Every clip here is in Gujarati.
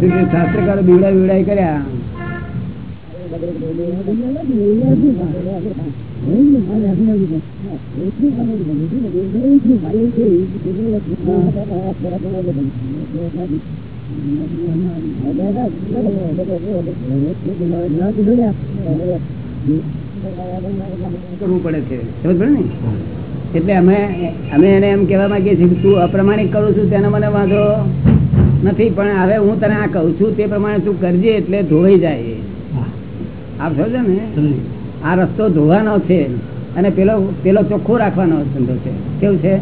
સુધી શાસ્ત્રકારો બીવડા બીવડા કર્યા. એટલે અમે અમે એને એમ કહેવા માંગીએ છીએ તું અપ્રમાણિક કરું છું, તેનો મને વાંધો નથી પણ હવે હું તને આ કહું છું તે પ્રમાણે તું કરજે એટલે ધોવાઈ જાય આપ સમજો ને? આ રસ્તો ધોવાનો છે અને પેલો પેલો ચોખ્ખો રાખવાનો ધંધો છે. કેવું છે?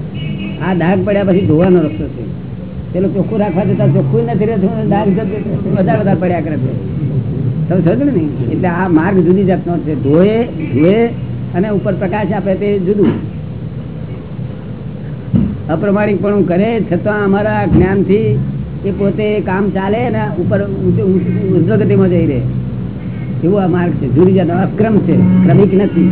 આ ડાઘ પડ્યા પછી ધોવાનો રસ્તો છે. પેલો ચોખ્ખું રાખવા જતા ચોખ્ખું નથી રહેતું ડાઘ વધારે વધારે પડ્યા કરે છે. તમે સમજો ને? એટલે આ માર્ગ જુદી જાતનો છે. ધોએ ધોએ અને ઉપર પ્રકાશ આપે તે જુદું. અપ્રમાણિક પણ કરે છતાં અમારા જ્ઞાનથી એ પોતે કામ ચાલે ને ઉપર ઉદ્વગતિમાં જઈ રહે. એવો આ માર્ગ છે. જુદી જાતનો અક્રમ છે. ક્રમિક નથી.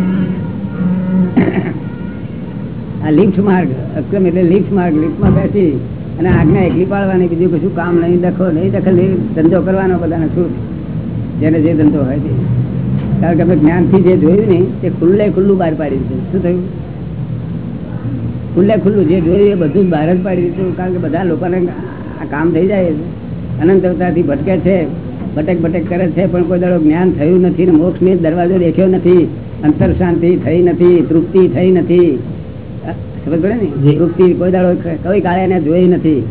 આ લિફ્ટ માર્ગ, અક્રમ એટલે લિફ્ટ માર્ગ લિફ્ટમાં બેસી અને આજ્ઞા એકલી પાડવાની, બીજું કશું કામ નહીં દખો નહીં દખલ નહીં ધંધો કરવાનો બધાને છૂટ જેને જે ધંધો હોય તે. કારણ કે અમે જ્ઞાનથી જે જોયું ને, તે ખુલ્લે ખુલ્લું બહાર પાડી દીધું શું થયું? ખુલ્લે ખુલ્લું જે જોયું એ બધું જ બહાર જ પાડી દીધું કારણ કે બધા લોકોને આ કામ થઈ જાય અનંત અવતારથી ભટકે છે ભટક ભટક કરે છે પણ કોઈ દાડો જ્ઞાન થયું નથી ને મોક્ષ ને દરવાજો દેખ્યો નથી અંતર શાંતિ થઈ નથી તૃપ્તિ થઈ નથી. ખબર પડે ને? તૃપ્તિ કોઈ દાડો કોઈ કાળે એને જોઈ નથી.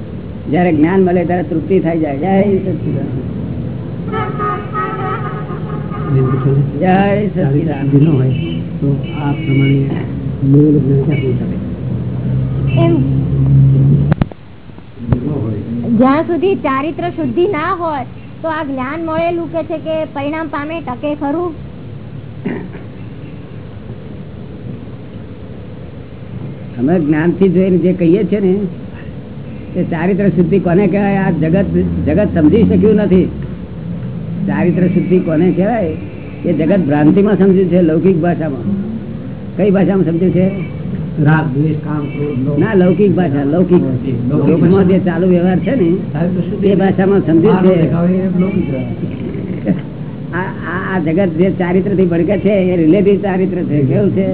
જયારે જ્ઞાન મળે ત્યારે તૃપ્તિ થઈ જાય. જય સચિદાન જય તો આ પ્રમાણે એમ. જ્યાં સુધી ચારિત્ર શુદ્ધિ ના હોય, તો આ જ્ઞાન મળેલું કે છે કે પરિણામ પામે ટકે ખરું? અમે જ્ઞાનથી જોઈને જે કહીએ છીએ ને તે ચારિત્ર શુદ્ધિ કોને કહેવાય? આ જગત જગત સમજી શક્યું નથી. ચારિત્ર શુદ્ધિ કોને કહેવાય? એ જગત ભ્રાંતિમાં સમજ્યું છે, લૌકિક ભાષામાં. કઈ ભાષામાં સમજ્યું છે? રાગ દ્વેષ કામ ના લૌકિક ભાષા લૌકિક. લોકમાં જે ચાલુ વ્યવહાર છે ને એ ભાષામાં સમજ્યું છે. આ જગત જે ચારિત્રથી ભડકે છે એ રિલેટિવ ચારિત્ર છે. કેવું છે?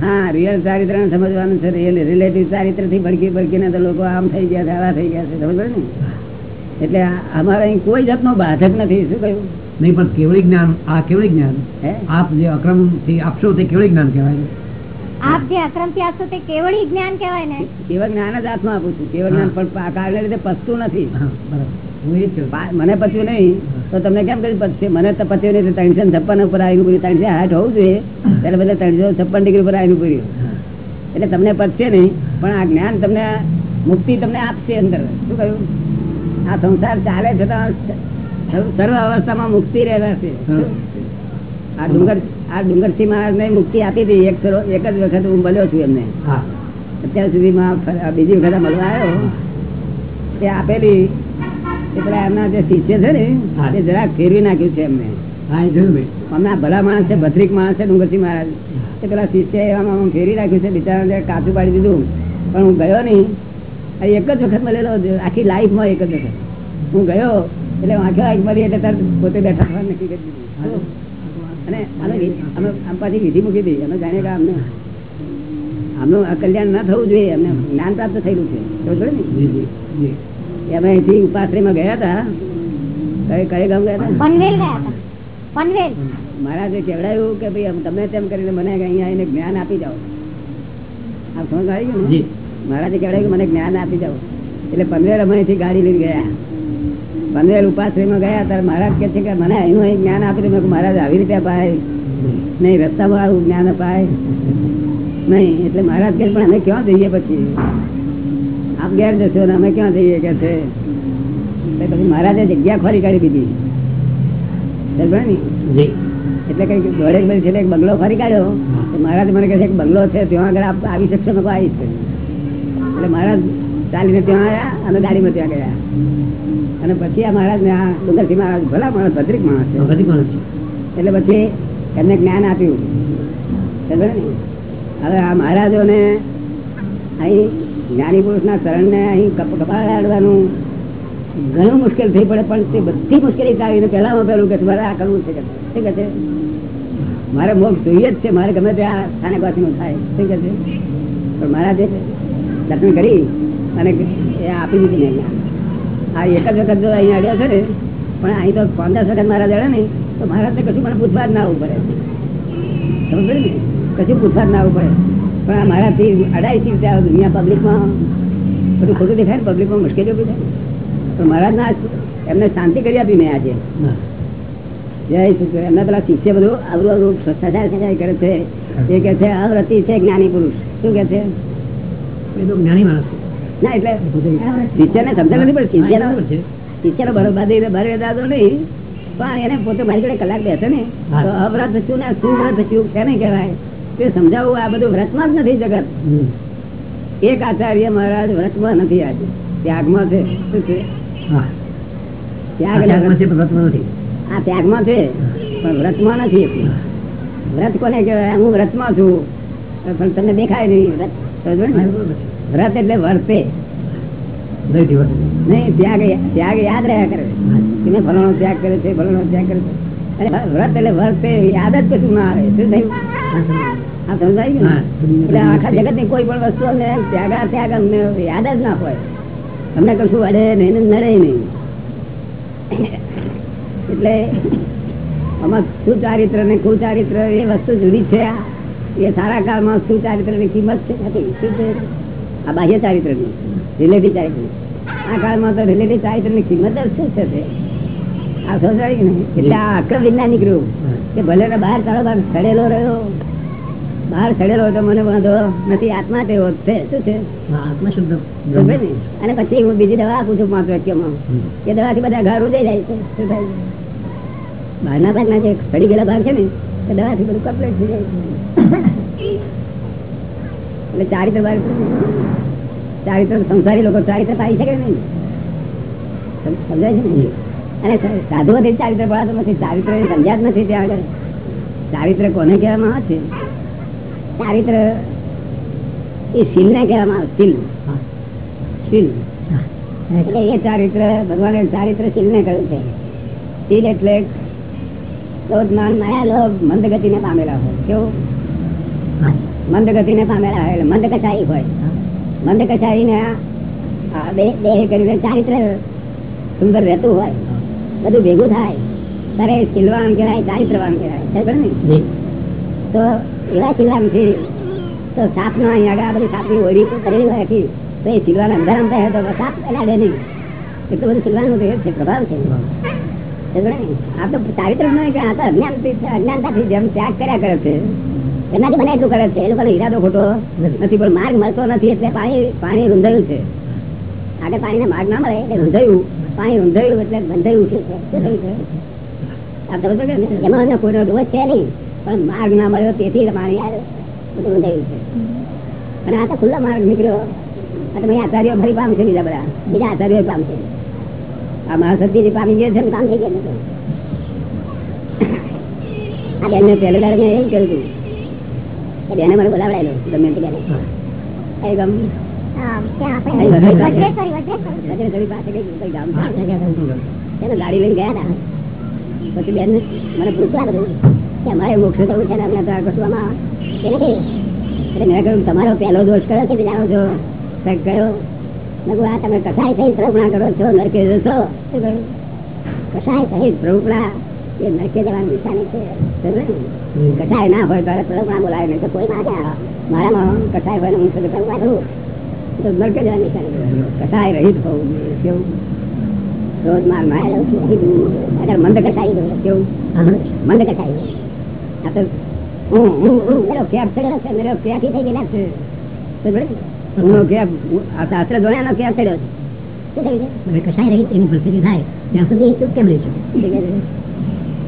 હા. રિયલ ચારિત્ર. સમજવાનું છે. રિલેટિવ ચારિત્રથી ભડકી ભડકીને તો લોકો આમ થઈ ગયા છે આવા થઈ ગયા છે. સમજ ને? એટલે અમારે અહીં કોઈ જાતનો બાધક નથી. શું કહ્યું? નહીં પણ કેવડી જ્ઞાન આ કેવડી જ્ઞાન? આપ જે અક્રમથી આપશો તે કેવળી જ્ઞાન કહેવાય? આપ જે અક્રમથી આપશો તે કેવળ જ્ઞાન કહેવાય ને? કેવળ જ્ઞાન જ આત્મા આપું છું. કેવળ જ્ઞાન પણ કારણે રીતે પસતું નથી. મને પચ્યું નહીં તો તમને કેમ કરી પચશે? મને તો પચ્યું નહીં ત્રણસો છપ્પન ઉપર આવીને પૂર્યું. ત્રણસો આઠ હોવું જોઈએ. ત્યારે બધા ત્રણસો છપ્પન ડિગ્રી ઉપર આવીને પૂર્યું. એટલે તમને પચશે નહીં પણ આ જ્ઞાન તમને મુક્તિ તમને આપશે અંદર. શું કહ્યું? આ સંસાર ચાલે છતાં સર્વ- સર્વ અવસ્થામાં મુક્તિ રહેશે આ ડુંગર આ ડુંગરસિંહ મહારાજ મુક્તિ આપી હતી એક એક જ વખત હું મળ્યો છું એમને. અત્યાર સુધીમાં બીજી વખત મળવા આવ્યો તે આપેલી એટલે એમના જે શિષ્ય છે ને. તે જરાક ફેરવી નાખ્યું છે એમને. હા એ જોયું મેં અમને ભલા માણસ છે ભદ્રિક માણસ છે ડુંગરસિંહ મહારાજ. એ પેલા શિષ્ય એવામાં ફેરવી નાખ્યું છે બિચારા કાચું પાડી દીધું. પણ હું ગયો નહીં. આ એક જ વખત મળેલો આખી લાઈફમાં એક જ વખત. હું ગયો એટલે આખી લાઈફ મળી એટલે તરત પોતે બેઠા નક્કી કરી દીધું. અને અમે પાછી વિધિ મૂકી દઈએ અમે જાણીએ કે અમને આમનું કલ્યાણ ના થવું જોઈએ. અમને જ્ઞાન પ્રાપ્ત થયેલું છે. ખબર ને? અમે અહીંથી ઉપાશ્રયમાં ગયા હતા. કઈ કઈ ગામ ગયા હતા? મહારાજે કેવડાયું કે ભાઈ તમે તેમ કરીને મને અહીંયા જ્ઞાન આપી જાઓ. આ સમજ આવી ગયું મહારાજે કેવડાયું કે મને જ્ઞાન આપી જાઓ. એટલે પનવેલ અમે અહીંથી ગાડી લઈને ગયા. પનવેલ ઉપાશ્રયમાં ગયા ત્યારે મહારાજ કે છે કે મને અહીંનું અહીં જ્ઞાન આપી દે. મેં મહારાજ આવી રીતે અપાય. નહીં રસ્તામાં આવું જ્ઞાન અપાય. નહીં એટલે મહારાજ કે પણ અમે ક્યાં જઈએ પછી? આપ ઘેર જશો ને અમે ક્યાં જઈએ? કે છે. પછી મહારાજે જગ્યા ખોરી કાઢી દીધી. એટલે કઈ દોઢેક બધી છેલ્લે એક બંગલો ફરી કાઢ્યો. મહારાજ મને કહે છે બંગલો છે ત્યાં આગળ આવી શકશો ને આવીશ એટલે મહારાજ ચાલીને ત્યાં આવ્યા અને ગાડીમાં ત્યાં ગયા. અને પછી આ મહારાજ ને આ ડુંગરસિંહ મહારાજ ભલા માણસ ભદ્રિક માણસ છે. બધી માણસ છે. એટલે પછી એમને જ્ઞાન આપ્યું. હવે આ મહારાજોને અહીં જ્ઞાની પુરુષના શરણને અહીં કપ કપાળ આડવાનું ઘણું મુશ્કેલ થઈ પડે પણ તે બધી મુશ્કેલી ટાળીને પહેલામાં પહેલું કે મારે આ કરવું છે ઠીક શું કે છે? મારે મોક્ષ જોઈએ જ છે મારે ગમે ત્યાં સ્થાને પાછું થાય. શું કે છે? પણ મારા જે દર્શન કરી. અને એ આપી દીધી ને આ એક જ વખત જો અહીંયા અડ્યા છે ને પણ અહીં તો પંદર વખત મારા જડે ને તો મહારાજને કશું પણ પૂછવા જ ના આવવું પડે. સમજ ને? કશું પૂછવા જ ના આવવું પડે. પણ આ મારાથી અડાઈ રીતે દુનિયા પબ્લિકમાં બધું ખોટું દેખાય ને પબ્લિકમાં મુશ્કેલીઓ બી થાય. પણ મહારાજના એમને શાંતિ કરી આપી મેં આજે. જય શ્રી એમના પેલા શિષ્ય બધું આવરું આવરું સચાય સજાય કરે છે. એ કે છે અવ્રતિ છે જ્ઞાની પુરુષ. શું કે છે? એ તો જ્ઞાની માણસ છે. ના એટલે સમજણ નથી પણ છે. બરોબર ભરે દાદો નહીં પણ એને પોતે મારી જોડે કલાક બેસે ને તો અવ્રત છું ને સુવ્રત છું તેને કહેવાય? તે સમજાવવું આ બધું વ્રતમાં જ નથી જગત. એક આચાર્ય મહારાજ વ્રતમાં નથી આજે. ત્યાગમાં છે. શું છે? ત્યાગમાં છે પણ વ્રતમાં નથી. આ ત્યાગમાં છે પણ વ્રતમાં નથી. વ્રત કોને કહેવાય? હું વ્રતમાં છું. પણ તમને દેખાય નહીં. વ્રત એટલે વર્તે. નહીં ત્યાગ ત્યાગ યાદ રહ્યા કરે. કે ફલાણો ત્યાગ કરે છે ફલાણો ત્યાગ કરે છે. અને વ્રત એટલે વર્તે યાદ જ કશું ના આવે. શું થયું. આ સમજાય. ગયું એટલે આખા જગતની કોઈ પણ વસ્તુ અમને ત્યાગા ત્યાગ અમને યાદ જ ના હોય. અમને કશું અડે નહીં નડે નહીં. એટલે આમાં સુચારિત્ર ને કુચારિત્ર એ વસ્તુ જુદી છે આ. એ સારા કાળમાં સુચારિત્રની કિંમત છે. નથી શું છે? આ બાહ્ય ચારિત્રનું રિલેટિવ ચારિત્ર આ કાળમાં તો રિલેટિવ ચારિત્રની કિંમત જ શું છે? આ સમજાય કે નહીં? એટલે આ અક્રમ વૈજ્ઞાનિક રૂપ. કે ભલે બહાર ભાગ સડેલો રહ્યો. બહાર સડેલો તો મને વાંધો નથી આત્મા તેવો છે. શું છે? અને પછી હું બીજી દવા આપું છું પાંચ વાક્યમાં. એ દવાથી બધા ઘર ઉજાઈ જાય છે. શું થાય? બહારના ભાગના જે સડી ગયેલા ભાગ છે ને એ દવાથી બધું કમ્પ્લીટ થઈ જાય છે. એટલે ચારિત્ર ચારિત્ર સંસારી લોકો ચારિત્ર પાડી શકે નહીં. સમજાય છે ને? અને સાધુ હતી ચારિત્ર પડાતો નથી. ચારિત્ર સમજ્યા જ નથી ત્યાં આગળ. ચારિત્ર કોને કહેવામાં આવે છે? ચારિત્ર એ શીલ ને કહેવામાં આવે શીલ. શીલ એટલે એ ચારિત્ર ભગવાને ચારિત્ર શીલ ને કહ્યું છે. શીલ એટલે ક્રોધ માન માયા લોભ પામેલા હોય. કેવું. મંદ ગતિને પામેલા હોય. મંદ કચાઈ હોય મંદ કચાઈને દેહ કરીને ચારિત્ર સુંદર રહેતું હોય. બધું ભેગું થાય. તારે એ કહેવાય ચારિત્રવાન કહેવાય. તો એવા શીલવાનથી તો સાપનો અહીં આગળ બધી સાપની ઓળી કરેલી હોય આખી. તો એ શીલવાન અંદર થાય તો સાપ અડાડે નહીં. એટલું બધું સિલવાનું છે પ્રભાવ છે. આ તો ચારિત્ર નહીં કે આ તો અજ્ઞાનથી અજ્ઞાનતાથી જેમ ત્યાગ કર્યા કરે છે એનાથી મને એટલું કરે છે. એ લોકોનો ઈરાદો ખોટો નથી, પણ માર્ગ મળતો નથી એટલે પાણી પાણી રૂંધાયું છે. આગળ પાણીને માર્ગ ના મળે એટલે રૂંધાયું. પાણી રૂંધાયું એટલે બંધાયું છે. એમાં કોઈનો છે નહીં, પણ માર્ગ ના મળ્યો તેથી પાણી બધું છે. અને આ તો ખુલ્લો માર્ગ નીકળ્યો. આ તમે આચાર્યો ફરી પામશે બધા. બીજા આચાર્યો પામશે આ મહાસતીજી પામી ગયો છે કામ થઈ ગયા નથી આ દાડે મેં એવું કર્યું હતું. બેને મને બોલાવડાયેલો ગમે તે બેને. કઈ ગામ હા, છે. ત્યાં ગયા હતા. એને ગાડી લઈને ગયા હતા. પછી બેન મને પૂછવા કે અમારે મોક્ષ થવું છે અમને તો આ કશું આમાં એ નથી એટલે મેં કહ્યું તમારો પહેલો દોષ કયો છે? છો. સાહેબ કયો મેં આ તમે કસાય સહિત પ્રભુણા કરો છો નરકે જશો. શું કહ્યું કસાય સહિત પ્રવૃણા એ નરકે જવાની નિશાની છે. કસાય ના હોય ત્યારે પ્રવૃણા બોલાય નહીં તો કોઈ ના ક્યાં મારામાં કસાય હોય હું પ્રવૃણા કરું તો નરકે જવાની નિશાની કસાય રહિત હોવું કેવું? રોજ માર લઉં અગર મંદ કસાઈ ગયો કેવું? મંદ કસાઈ આ તો હું હું મેરો છે મેરો થઈ ગયેલા છે. તો હું કેપ આ શાસ્ત્ર જોયાનો ચડ્યો છે. હવે રહી તેની પરિસ્થિતિ થાય. ત્યાં સુધી ચૂપ કેમ રહી શકે?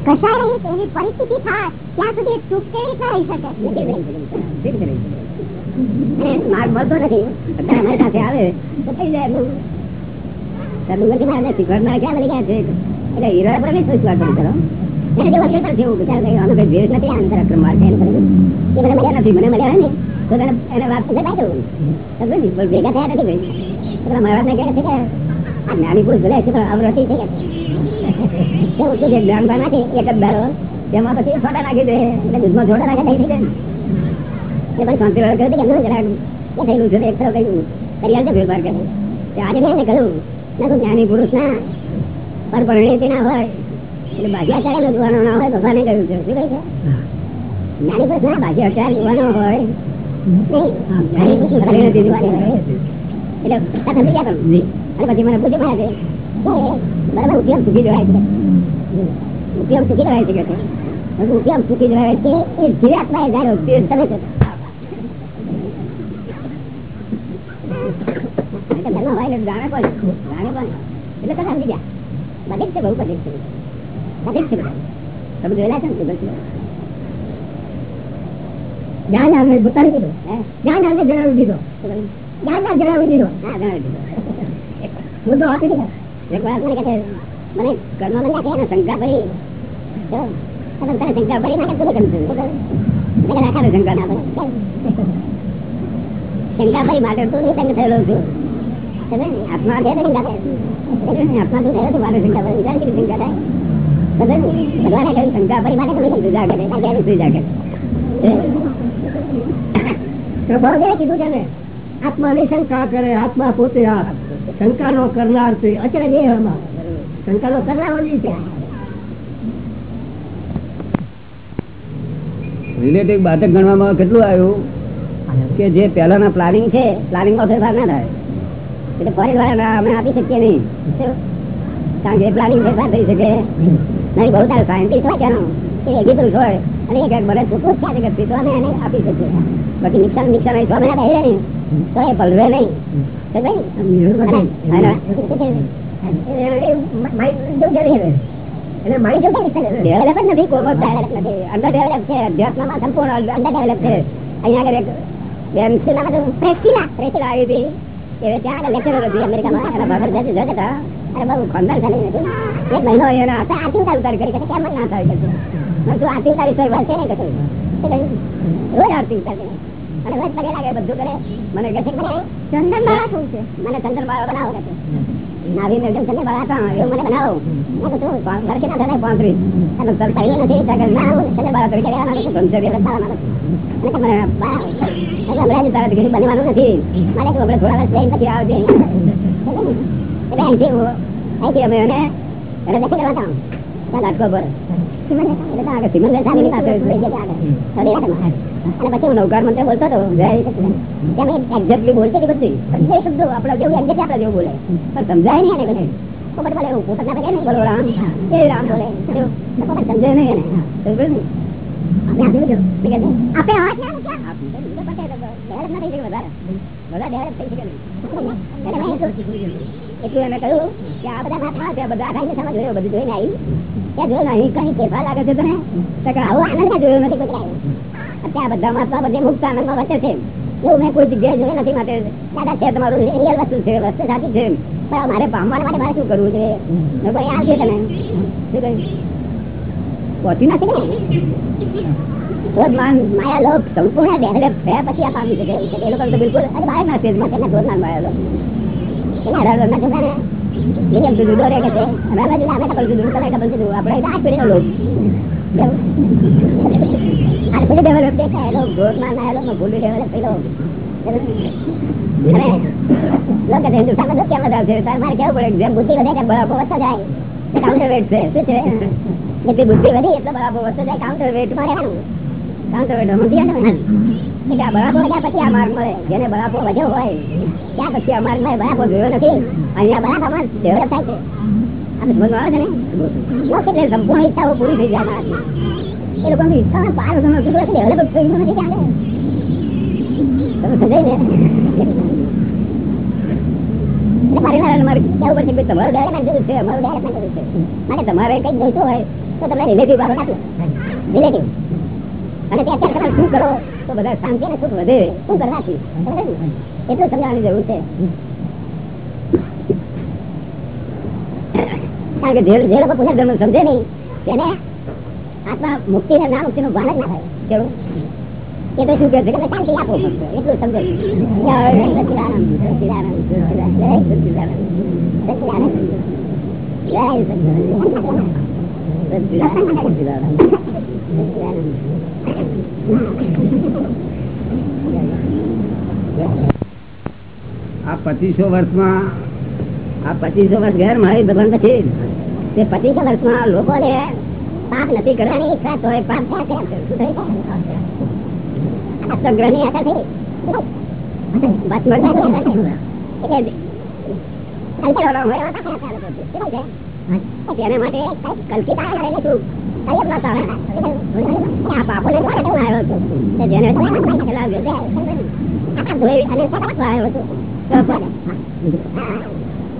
છે? રહિત એવી પરિસ્થિતિ થાય ત્યાં સુધી ચૂપ કેવી રહી શકે? મળતો નથી. અમારી આવે. તો થઈ જાય મારે શીખવાડનાર ક્યાં બની ગયા છે? એટલે હીરા પર નહીં શીખવાડ પડી કરો એને જેવો છે જેવું? બિચારો કઈ આનો કઈ દ્વેષ નથી આ અંદર છે એમ મને મળ્યા નથી મને મળ્યા હોય તો તેને એને વાત સમજાય દઉં સમજો ભેગા થયા નથી ભાઈ. એટલે મહારાજને કહે છે કે આ જ્ઞાની પુરુષ ભલે છે પણ અવરતી છે કે એવું છે જે જ્ઞાન ભાન નાખે એક જ દાડો તેમાં પછી સોડા નાખી દે. એટલે દૂધમાં સોડા નાખે થઈ જાય એ પછી શાંતિ વાળા કહ્યું કે એમનું જરાક એ થયેલું છે એક થયું કહ્યું કરી આવજો ફેરફાર કરે આજે મેં એને કહ્યું ના તો જ્ઞાની પુરુષ ના. પર પરિણીતિ ના હોય. એટલે ભાગ્યાચાર્ય નો જોવાનો ના હોય ભગવાને કહ્યું છે. શું કહ્યું છે? જ્ઞાની પુરુષ ના ભાગ્યાચાર્ય જોવાનો હોય. એટલે પછી મને પૂછ્યું બરાબર ઉદ્યોગ સુધી જોડાય છે. ઉપયોગ સુખી જવાય છે? એ જીવાત્મા એ જાણ્યો તમે ધર્મ છે, બહુ જણાવી દીધો? જ્ઞાન જણાવી દીધો. હા દીધું. એક વાર મને મને ઘરમાં બંધા કે શંકા પડી તમે શંકા પડી નાખે તું કહ્યું મેં રાખા શંકા ના પડી શંકા પડી માટે તું નિતંગ થયેલો છું આત્મા છે શંકા કરે આત્મા પોતે શંકા નો કરનાર છે અચરે બે એમાં શંકા નો છે. રિલેટિવ બાધક ગણવામાં કેટલું આવ્યું? કે જે પહેલાના પ્લાનિંગ છે પ્લાનિંગમાં ફેરફાર ના થાય. એટલે ફરી વાર અમે આપી શકીએ નહીં. કારણ કે પ્લાનિંગ ફેરફાર થઈ શકે. નહીં બહુ સારું. સાયન્ટિસ્ટ હોય ત્યાંનો એ એગ્રીકલ્ચર હોય. અને એક મને છૂટું જ છે. તો અમે એને આપી શકીએ. બાકી મહિના બેહી રહે ને તો એ પલવે નહીં. રોજ આરતી ઉતાર મને મને ચંદન બાળા બનાવો કે છે નાવીને એકદમ ચંદન બાળા હતા એવું મને બનાવો. મેં કીધું પાંચ વર્ષે ના થાય પાંત્રીસ અને તર થયું નથી, ત્યાં આગળ ના આવું ચંદન બાળા તરીકે રહેવાના નથી ગમશે? એટલે તારા મને કે મને બા એટલે હમણાં તારા દીકરી બનવાનું નથી. મારે કે હમણાં થોડા વર્ષ જઈને પછી આવજે. એટલે અમે એને એને દેખી ગયા ત્યાં આગળ. અને પછી હું નૌકાર મંત્ર બોલતો હતો exactly બોલતી હતી બધી બધે શબ્દો, આપણા જેવું exactly આપણા જેવું બોલે. પણ સમજાય નહીં એને જ. કે બધા જોઈને આવી. કઈ ફેરફાર લાગે છે તને? આવું, આનંદ જોયું નથી કદાચ. બધા મહાત્મા બધે મુક્ત આનંદમાં વચ્ચે છે. એવું મેં કોઈ જગ્યાએ જોયું નથી માટે દાદા છે તમારું રિયલ વસ્તુ છે, વસ્તુ સાચી છે. પણ મારે પામવા માટે મારે શું કરવું છે? ભાઈ આ છે શું કહ્યું? પહોંચી ના? ને માયા લોક સંપૂર્ણ ડેવલપ થયા પછી આ પામી શકે એ લોકો તો બિલકુલ અને બહારના સ્ટેજમાં છે ને ક્રોધ માન એના હરાર ના? છોકરાને નિયમ જુદો રહે કે છે? અમે જુદા અમે જુદું, તમે કપલ જુદું. આપણે તો આ પેઢીનો લોક. જાય કાઉન્ટર વેટ છે શું છે મળે જેને બરાબર વધ્યો હોય ત્યાં પછી આ માર્ગ જોયો નથી આપણે સમજમાં આવે છે છે ત્યાં તમારું કંઈક જોઈતું હોય, તો તમે રિલેટિવ અને તે અત્યારે તમે શું કરો, તો બધા શાંતિ અને સુખ વધે. શું કરવાથી? એટલું સમજાવવાની જરૂર છે. કારણ કે જે જે લોકો પુનર્જન્મ સમજે નહીં, તેને આત્મા મુક્તિ ને ના મુક્તિ નું ભાન જ ના થાય. કેવું? એ તો શું કે છે? કે શાંતિ આપો એટલું સમજો. આ પચીસો વર્ષમાં આ પચીસો વર્ષ ઘેર મારી ભગવાન પછી તે પચીસો વર્ષમાં લોકોને પાપ નથી કરવાની ઈચ્છા તો છે?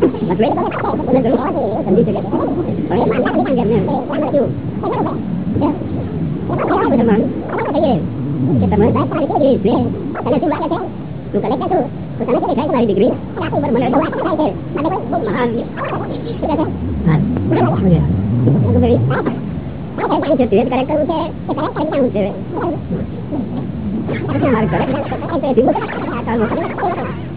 Mas mesmo quando eu quando eu não gosto, eu também sei que é bom. Olha, mas não tem ninguém mesmo. Quando eu digo, eu não gosto. Eu não gosto de mano. Eu não gosto de ele. Kita também vai para ele dizer, né? Kalau tu vai até, tu kalau tu, tu kalau tu vai para degree, kalau tu benar-benar tu vai para ele. Mas depois bom mahal. Kita kan. Mas. Ya. Aku beri. Aku kan jadi dia kalau tu dia, kita kan kan tahu dia. Aku marah. Aku tu dia. Aku tahu.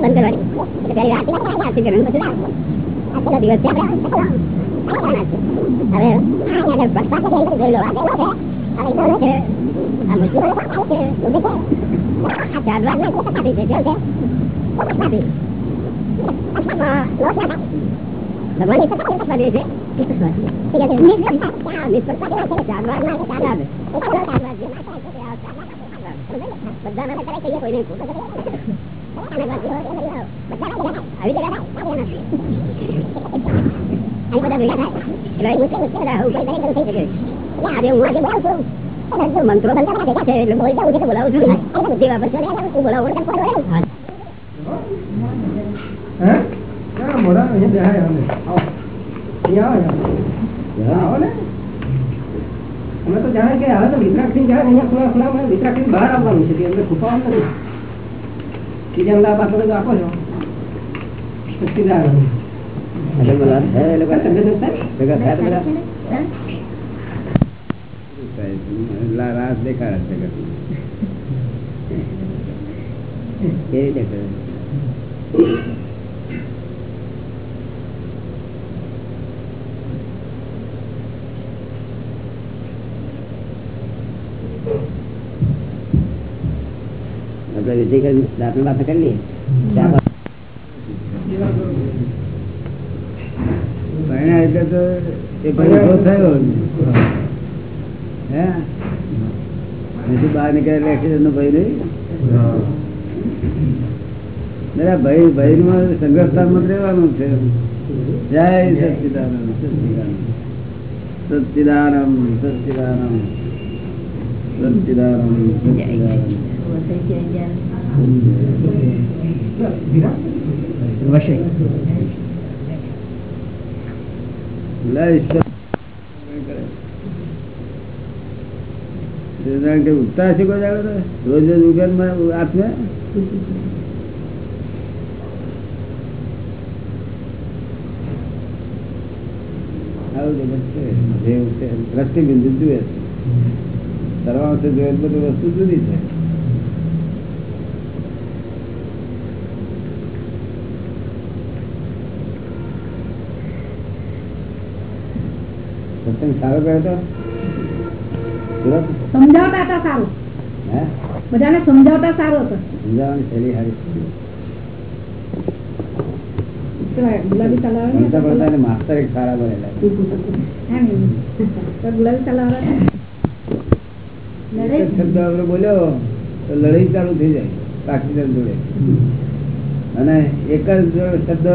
bentar dari hati apa ya sih jangan bersudah aku lagi siap ya ada ada bahasa dari dari luar ada ada ada itu aja kamu sih ada ada udah kan ada dua lagi kita tadi jadi oke tadi sama lo siapa Teman itu kan kita tadi sih itu sudah tiga ini kan ya ini pertama kita jalan lagi jalan itu kan jalan lagi છે? તેને માટે કલ્પિત આવે એટલે શું? કલ્પના તો આવે. આ પાપોને દ્વારા કેવું આવ્યો હતો? તે જેને ચલાવ્યો તે આખા ધોઈ અને સતત આવ્યો હતો. તો બોલે. મંત્રો બંધ છે એટલે બોલતા ઉઠે બોલાવું છું બુદ્ધિ વાપરશો ને હું બોલાવું હે ના મોડા અહીંયા બેહાય અમે આવો અહીંયા આવો આવો ને અમે તો જાણે કે હવે તો વિતરાક્ષી જાય અહીંયા ખુલ્લા ખુલ્લા વિતરાક્ષી બહાર આવવાનું છે અંદર છુપાવવાનું નથી બીજા અમદાવાદ પાછો તો આપો છો. રાસ દેખાડે છે? કેવી રીતે કરે? આપણે વિધિ કરી લઈએ. પરણ્યા એટલે તો એ ભાઈ થયો. હે? સચિદાનંદ. સચિદાનંદ સચિદાનંદ. સચિદાનંદ સચિદાનંદ. ઉગતા હશે રોજ રોજ ઉગર આપને દ્રષ્ટિબિંદુ જુએ સર્વાંશ જોઈએ બધું વસ્તુ જુદી છે. સત્સંગ સારો કર્યો તો સમજાવતા હતા સારું. હે? બધાને સમજાવતા સારો હતો. સમજાવવાની શૈલી સારી માસ્તર એક સારા બનેલા બોલ્યો તો લડાઈ ચાલુ થઈ જાય પાકિસ્તાન જોડે. અને એક જ શબ્દ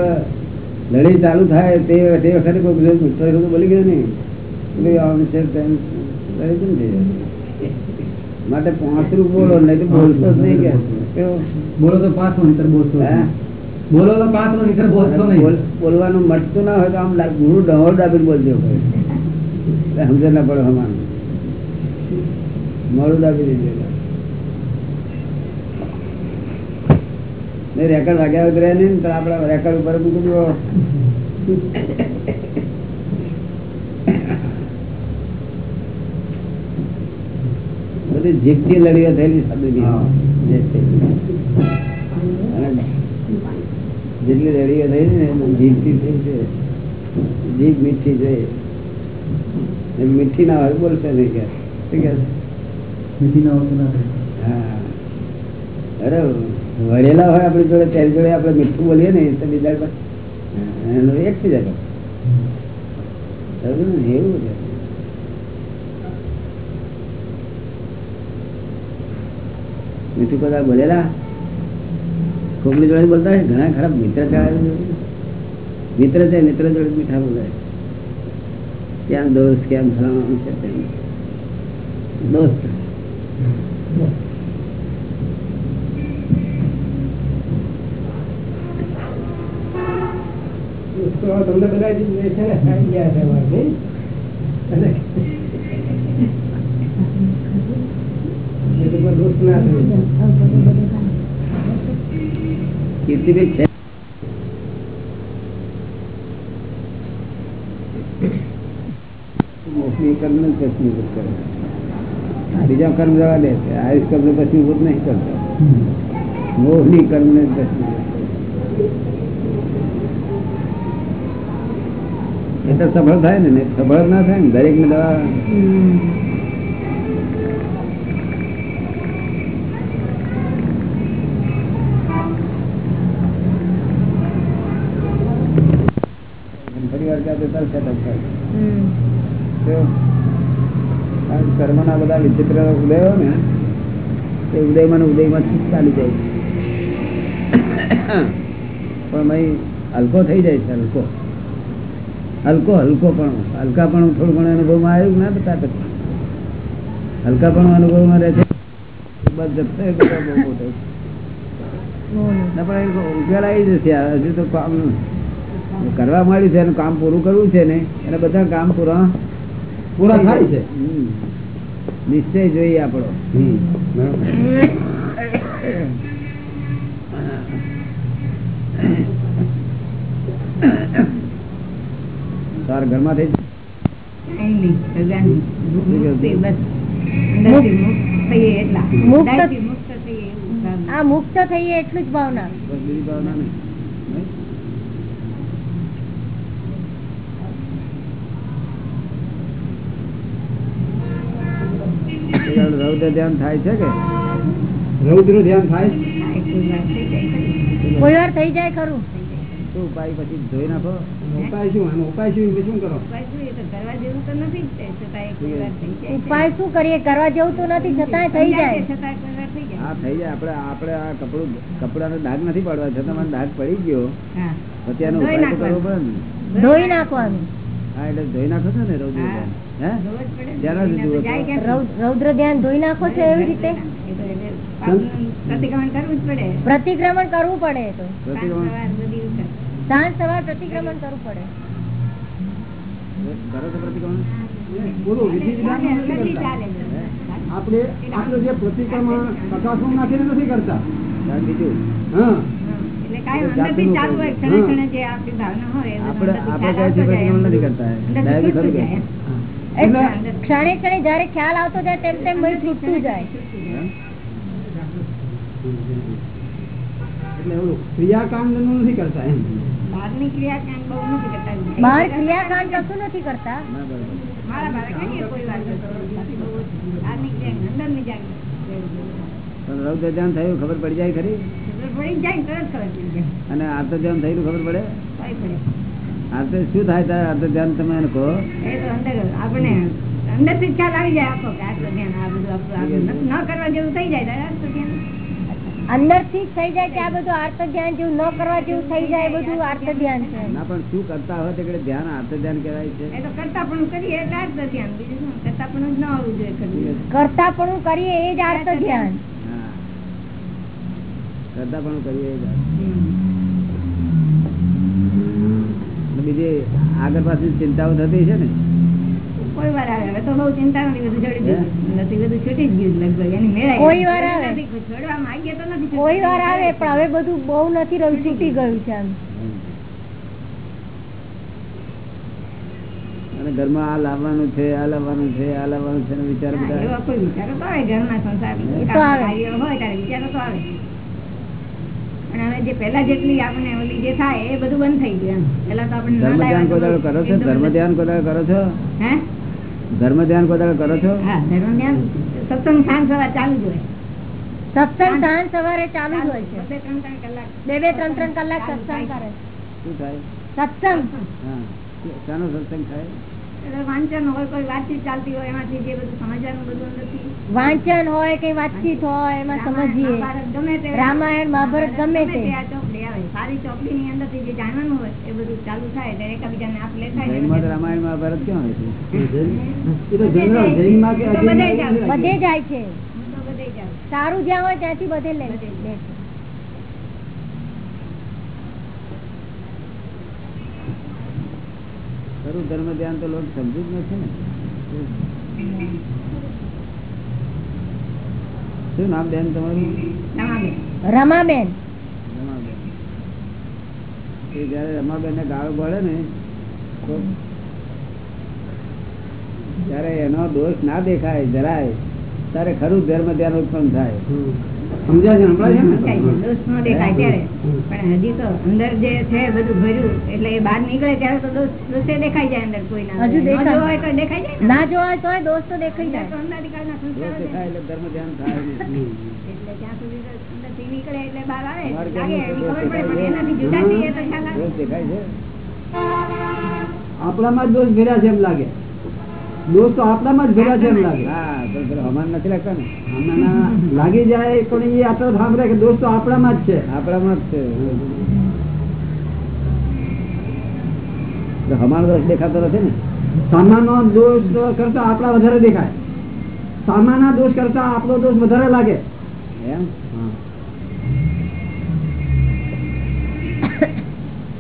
લડાઈ ચાલુ થાય તે વખતે કોઈ બોલી ગયો નહીં. માટે પાંચરું બોલો નહીં તો બોલશો જ નહીં કે કેવું? બોલો તો પાંચ નો નીતર બોલશો હે? બોલો તો પાંચ નો નીતર બોલશો નહીં બોલ- બોલવાનું મટતું ના હોય તો આમ લા- ગુરુ ડહોળ દાબીને બોલજો કોઈ સમજ ના પડે હમાન મોડું દાબી દીધું નહીં રેકર્ડ વાગ્યા વગર રહે નહીં ને તો આપડા રેકર્ડ ઉપર મૂકી દો બધી જીભથી લડીઓ થયેલી છે દુનિયા હા. જે છે. અને જેટલી લડીઓ થઈ છે ને એમાં જીભથી થઈ છે જીભ મીઠી જોઈએ ને મીઠી ના હોય બોલશે નહીં કે શું કે મીઠી ના હોતું ના થાય. હા અરે વળેલા હોય આપણી જોડે તેની જોડે આપણે મીઠું બોલીએ ને તો બીજા પર એનો એક થઈ જાય સમજ્યું ને? એવું છે મીઠું બધા બોલેલા? કોકની જોડે બોલતા ઘણા ખરાબ મિત્ર મિત્ર છે, મિત્ર જોડે મીઠા બોલાય. ક્યાં દોસ્ત, ક્યાં ફલાણું છે દોસ્ત. તમને બધા છે ને, ખાઈ ગયા છે અમારે, નહીં? એટલે એ તો કોઈ દોસ્ત ના થયો. કીર્તિભાઈ છે? કર્મ ભસ્મીભૂત કરે. બીજા કર્મ જવા દે છે. આયુષ કર્મ ભસ્મીભૂત નહીં કરતો. મોહની કર્મ ને ભસ્મીભૂત એ તો સફળ થાય ને સફળ ના થાય ને દરેક ને દવા કર્મ ના બધા વિચિત્ર ઉદયો ને તે ઉદયમાં ને ઉદયમાં ચાલી જાય પણ ભાઈ, હલકો થઈ જાય છે, હલકો. હલકો હલકો પણ. હલકા પણ થોડું ઘણું અનુભવમાં આવ્યું ના બતા હલકા પણ અનુભવમાં રહે છે. બસ એ બધો બહુ મોટો પણ એ ઉકેલ આવી જશે હજુ તો કામ કરવા માંડ્યું છે, એનું કામ પૂરું કરવું છે ને. એને બધા કામ પૂરા પૂરા થાય છે? નિશ્ચય જોઈએ આપણો. તાર ઘરમાં થઈ મુક્ત આ મુક્ત થઈએ એટલું જ ભાવના. બસ બીજી ભાવના નહીં નહીં? એ આપણે રૌદ્ર ધ્યાન થાય છે કે? રૌદ્ર ધ્યાન થાય? કોઈ વાર થઈ જાય ખરું. શું ઉપાય પછી ધોઈ નાખો? ઉપાય શું? આનો ઉપાય શું? શું કરો? ઉપાય શું? કરીએ? કરવા જેવું તો નથી છતાંય થઈ જાય. હા થઈ જાય. આપડે આપડે આ કપડું કપડાનો દાગ નથી પાડવા. છતાં મને દાગ પડી ગયો. પછી આનો ઉપાય તો કરવો પડે ધોઈ નાખવાનું. હા એટલે ધોઈ નાખો છો ને રૌદ્ર ધ્યાન. રૌદ્ર ધ્યાન ધોઈ નાખો છો એવી રીતે? પ્રતિક્રમણ કરવું પડે. પ્રતિક્રમણ કરવું પડે તો. પ્રતિક્રમણ. સાંજ સવાર પ્રતિક્રમણ કરવું પડે. કરો પ્રતિક્રમણ? વિધિ. આપણે આપણે જે પ્રતિક્રમણ પ્રકાશમાં નાખીને નથી કરતા. બીજું. હા. ક્ષણે ક્ષણે જયારે ખ્યાલ આવતો જાય તેમ તેમ બધું છૂટતું જાય. ક્રિયાકાંડનું નથી કરતા એમ. બહુ કરતા. બહાર ક્રિયાકાંડ કશું નથી કરતા. મારા બાળક કોઈ વાર તો. પણ રૌદ્ર ધ્યાન થયું ખબર પડી જાય ખરી ખબર પડી જાય ને તરત ખબર પડી જાય. અને આર્ત ધ્યાન થયું ખબર પડે આર્ત શું થાય તારે આર્ત ધ્યાન તમે એને કહો અંદર આપણે ખ્યાલ આવી જાય આખો કે આ તો ધ્યાન આ બધું આપણું આ ન કરવા જેવું થઈ જાય ત્યારે આ તો ધ્યાન અંદરથી થઈ જાય કે આ બધું આર્ત ધ્યાન જેવું ન કરવા જેવું થઈ જાય બધું આર્ત ધ્યાન છે ના પણ શું કરતા હોય તે ધ્યાન આર્થ ધ્યાન કહેવાય છે એ તો કરતા પણ કરીએ એટલે આર્થ જ ધ્યાન બીજું કરતા પણ ન આવવું જોઈએ કરતા પણ કરીએ એ જ આર્ત ધ્યાન કરતા પણ કરીએ બીજી આગળ પાછી ચિંતાઓ થતી છે ને? કોઈ વાર આવે. હવે તો બહુ ચિંતા નથી. બધું છોડી દીધું નથી બધું છૂટી જ ગયું લગભગ. એની મેળાઈ કોઈ વાર આવે. છોડવા માંગીએ તો નથી કોઈ વાર આવે પણ હવે બધું બહુ નથી રહ્યું છૂટી ગયું. છે આમ. અને ઘરમાં આ લાવવાનું છે આ લાવવાનું છે આ લાવવાનું છે વિચાર બધા એવા કોઈ વિચારો તો આવે. ઘરના સંસાર હોય ત્યારે વિચારો તો આવે. અને હવે જે પહેલા જેટલી આપણે ઓલી જે થાય એ બધું બંધ થઈ ગયું પહેલા તો આપણે ધર્મ ધ્યાન કોઈ કરો છો? ધર્મ ધ્યાન કોઈ કરો છો? હે? ધર્મ ધ્યાન કોઈ કરો છો? હા ધર્મ ધ્યાન સત્સંગ સાંજ સવાર ચાલુ જ હોય. સત્સંગ સાંજ સવારે ચાલુ જ હોય છે. બે ત્રણ ત્રણ બે બે ત્રણ ત્રણ કલાક સત્સંગ કરે. શું થાય? સત્સંગ. હા. શાનો સત્સંગ થાય? વાંચન હોય કોઈ વાતચીત ચાલતી હોય એમાંથી જે બધું સમજવાનું બધું અંદરથી વાંચન હોય કે વાતચીત હોય એમાં સમજીએ. રામાયણ મહાભારત ગમે તે. ચોપડી સારી ચોપડી ની અંદર જે જાણવાનું હોય એ બધું ચાલુ થાય ત્યારે એકબીજાને આપ લેખાય રામાયણ મહાભારત ક્યાં હોય છે? બધે જાય. છે. સારું જ્યાં હોય ત્યાંથી બધે લે બધે. લે છે. ખરું ધર્મ ધ્યાન તો લોકો સમજુ જ નથી ને. શું નામ બેન તમારું? રમાબેન. રમાબેન. એ જયારે રમાબેન ને ગાળો પડે ને ત્યારે એનો દોષ ના દેખાય જરાય ત્યારે ખરું ધર્મ ધ્યાન ઉત્પન્ન થાય. સમજાય છે સમજાય છે. ને? દોષ ન દેખાય ત્યારે. પણ હજી તો અંદર જે છે બધું ભર્યું એટલે એ બહાર નીકળે ત્યારે તો દોષ દોષે દેખાઈ જાય અંદર કોઈના હજુ દેખાય. હોય તો દેખાય જાય ને? ના જોવાય તોય દોષ તો દેખાઈ જાય. તો અંદર અનાદિકાળના ના સંસ્કાર. દેખાય એટલે ધર્મ ધ્યાન થાય એટલે ત્યાં સુધી અંદરથી નીકળે એટલે બહાર આવે. લાગે એની ખબર પડે પણ એનાથી જુદા છીએ તો ખ્યાલ આવે. દેખાય છે. આપણામાં જ દોષ ભેરા છે એમ લાગે. દોષ તો આપણામાં જ ભેગા છે એમ લાગે. હા તો પેલો હમાન નથી લાગતા ને લાગી જાય પણ એ આટલો સાંભળે કે દોષ તો આપણામાં જ છે. આપણામાં જ છે. તો દોષ દેખાતો નથી ને. સામાનો દોષ કરતા આપણા વધારે દેખાય. સામાના દોષ કરતા આપણો દોષ વધારે લાગે. એમ?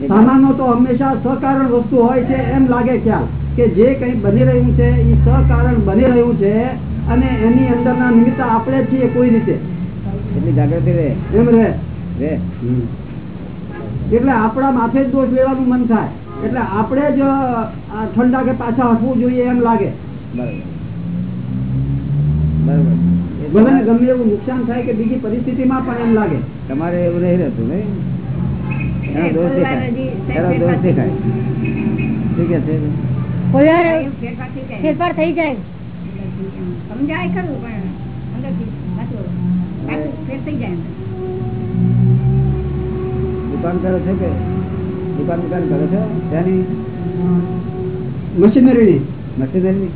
સામાનો તો હંમેશા સકારણ વસ્તુ હોય છે એમ લાગે ખ્યાલ કે જે કંઈ બની રહ્યું છે એ સહકારણ બની રહ્યું છે અને એની અંદરના નિમિત્ત આપણે છીએ કોઈ રીતે. એટલી જાગૃતિ રે એમ રહે. રે એટલે આપણા માથે જ દોષ લેવાનું મન થાય. એટલે આપણે જ ઠંડા કે પાછા હસવું જોઈએ એમ લાગે. બરાબર. ભલે ગમે એવું નુકસાન થાય કે બીજી પરિસ્થિતિમાં પણ એમ લાગે. તમારે એવું નહીં રહેતું નહીં. એનો દોષ દેખાય. એનો દોષ દેખાય. ઠીક કે છે ફેરફાર થઈ જાય. સમજાય ખરું પણ ફેર થઈ જાય દુકાન કરો છો કે? દુકાન દુકાન કરો છો? ત્યાંની? મશીનરીની. મશીનરી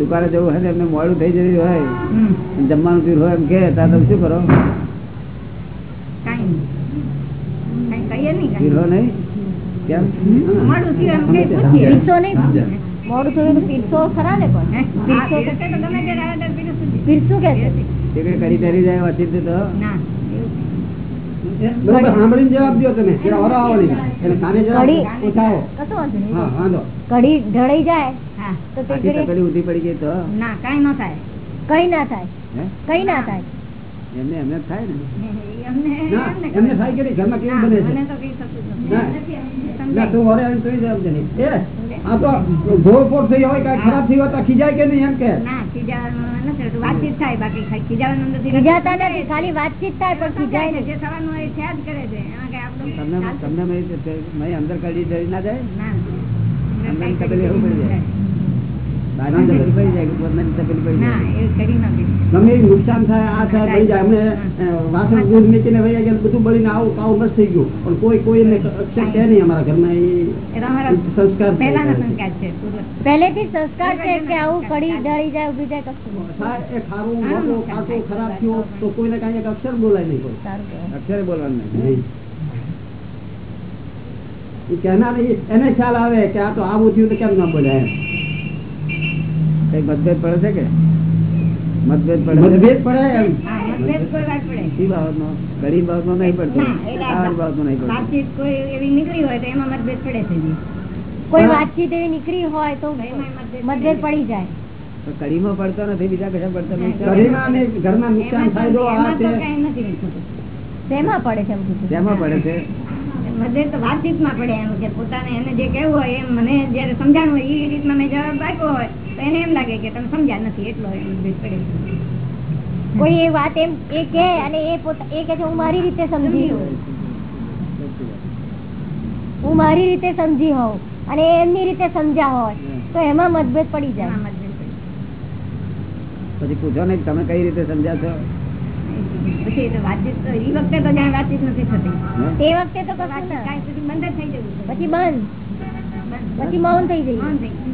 દુકાને જવું હોય ને એમને મોડું થઈ જવું હોય. જમવાનું પીર હોય એમ કે ત્યાં તમે શું કરો? કાંઈ નહીં. કાંઈ કહીએ નહીં? મોડું થયું. પીરસો ખરા ને પણ પીરસો કે કરી જાય વાતચીત તો? કઢી ઢળાઈ જાય તો તકડી ઉધી પડી ગઈ તો? ના કાંઈ ન થાય. કઈ ના થાય. કઈ ના થાય. એમને એમને થાય ને? એમને થાય કે ઘરમાં કેવું બને છે? મને તો કઈ થતું જ ના. નથી. ના સમજાય. તું વરે આવીને જોઈ લે નહીં. એ આ તો ઘોડફોડ થઈ હોય કાંઈ ખરાબ થઈ હોય તો ખીજાય કે નહીં એમ કે? ના ખીજાવાનું નથી હોતું. વાતચીત થાય બાકી ખીજાવાનું નથી ખીજાતા નથી ખાલી વાતચીત થાય પણ ખીજાય ને જે થવાનું હોય જ કરે છે. તમને તમને અંદર કાઢી ડરી ના જાય? અંદર ના. એવું પડી જાય. નુકસાન થાય આ થાય થઈ જાય અમે વાસણ દૂધ મૂકીને વહી ગયા બધું બળીને આવું કાવું મસ્ત થઈ ગયું. પણ કોઈ કોઈને અક્ષર કહે નહીં અમારા ઘરમાં એ સંસ્કાર. પહેલેથી સંસ્કાર છે કે આવું કડી જાય ઊભી જાય કશું નહીં. થાય એ ખારું મોટું કાચું ખરાબ થયો તો કોઈને કાંઈ એક અક્ષર બોલાય નહીં કોઈ. અક્ષરે બોલવાનું નહીં. કહેનાર એને ખ્યાલ આવે કે આ તો આવું થયું તો કેમ ના બોલ્યા એમ. કઈ મતભેદ પડે છે કે? મતભેદ પડે મતભેદ એમ. નહીં પડતો. નહીં પડતો. કોઈ એવી નીકળી હોય તો એમાં મતભેદ પડે છે. કોઈ વાતચીત એવી નીકળી હોય તો મતભેદ પડી. જાય. તો કડીમાં પડતો નથી બીજા કશા પડતો નથી? ઘરમાં નુકસાન થાય છે પડે છે? મતભેદ તો વાતચીતમાં પડે એમ કે પોતાને એને જે કહેવું હોય એમ મને જયારે સમજાણું હોય એ રીતના મેં જવાબ આપ્યો હોય તો એને એમ લાગે કે તમે સમજ્યા નથી એટલો એમ પડે. કોઈ એ વાત એમ એ કે અને એ પોતા, એ કે હું મારી રીતે સમજી હું મારી રીતે સમજી હોઉં અને એમની રીતે સમજ્યા હોય તો એમાં મતભેદ પડી જાય. પછી પૂછો ને તમે કઈ રીતે સમજ્યા છો? પછી વાતચીત એ વખતે તો જાણે વાતચીત નથી થતી. હે? વખતે તો કશું વાતચીત ના. કાંઈ સુધી બંધ થઈ જવું પછી બંધ. બંધ. પછી મૌન થઈ જઈએ. મૌન થઈ ગયું.